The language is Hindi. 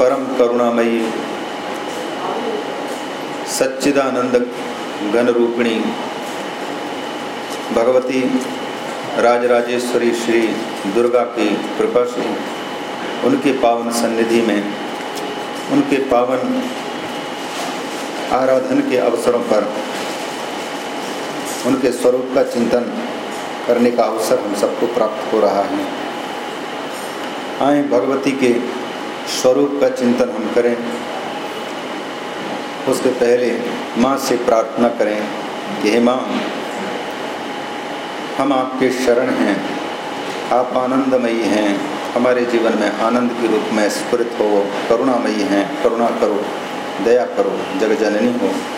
परम करुणामयी सच्चिदानंद घन रूपिणी भगवती राजराजेश्वरी श्री दुर्गा की कृपा से उनके पावन सन्निधि में, उनके पावन आराधन के अवसरों पर, उनके स्वरूप का चिंतन करने का अवसर हम सबको प्राप्त हो रहा है। आए भगवती के स्वरूप का चिंतन हम करें। उसके पहले माँ से प्रार्थना करें कि, हे माँ, हम आपके शरण हैं। आप आनंदमयी हैं। हमारे जीवन में आनंद के रूप में स्फुरित हो। करुणामयी हैं। करुणा करो। दया करो। जग जननी हो।